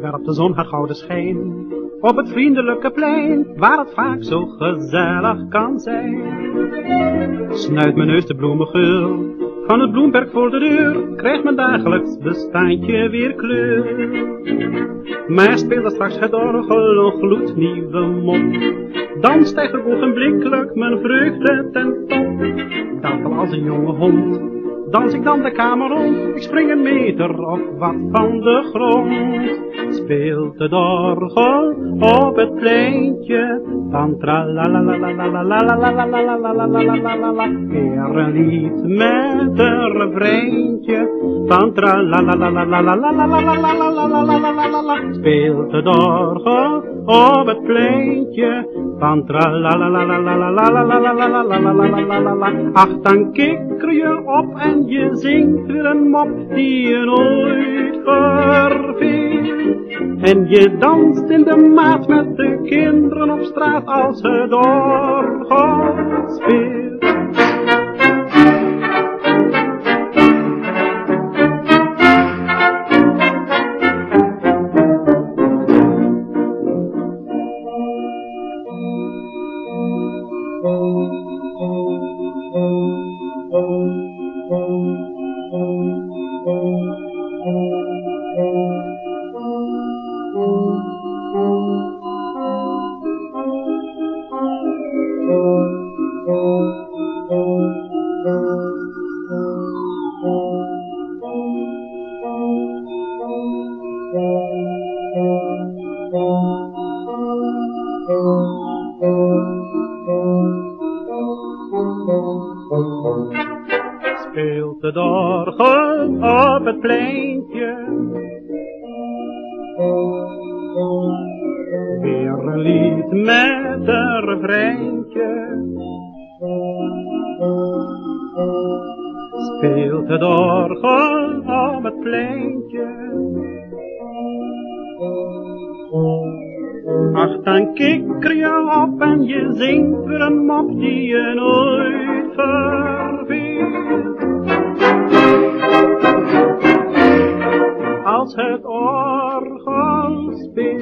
Werpt de zon haar gouden schijn op het vriendelijke plein, waar het vaak zo gezellig kan zijn. Snuit mijn neus de bloemengeur, van het bloemperk voor de deur, krijgt mijn dagelijks bestaantje weer kleur. Maar speelt er straks het orgel een gloednieuwe mop, dan stijgt ogenblikkelijk mijn vreugde ten top. Dan als een jonge hond, dans ik dan de kamer rond, ik spring een meter of wat van de grond. Speelt de orgel op het pleintje, van tralalalalalalalalalalalalalalalala, weer een lied met een refreintje, van tralalalalalalalalalalalalala, speelt de orgel op het pleintje, van tralalalalalalalalalalalalala, ach dan kikker je op en je zingt weer een mop die je nooit verveelt. En je danst in de maat met de kinderen op straat als het orgel speelt. Speelt de orgel op het pleintje. Weer een lied met een refreintje. speelt het orgel om het pleintje. Ach, dan kikker je op en je zingt voor een mop die je nooit verveelt. Als het orgel speelt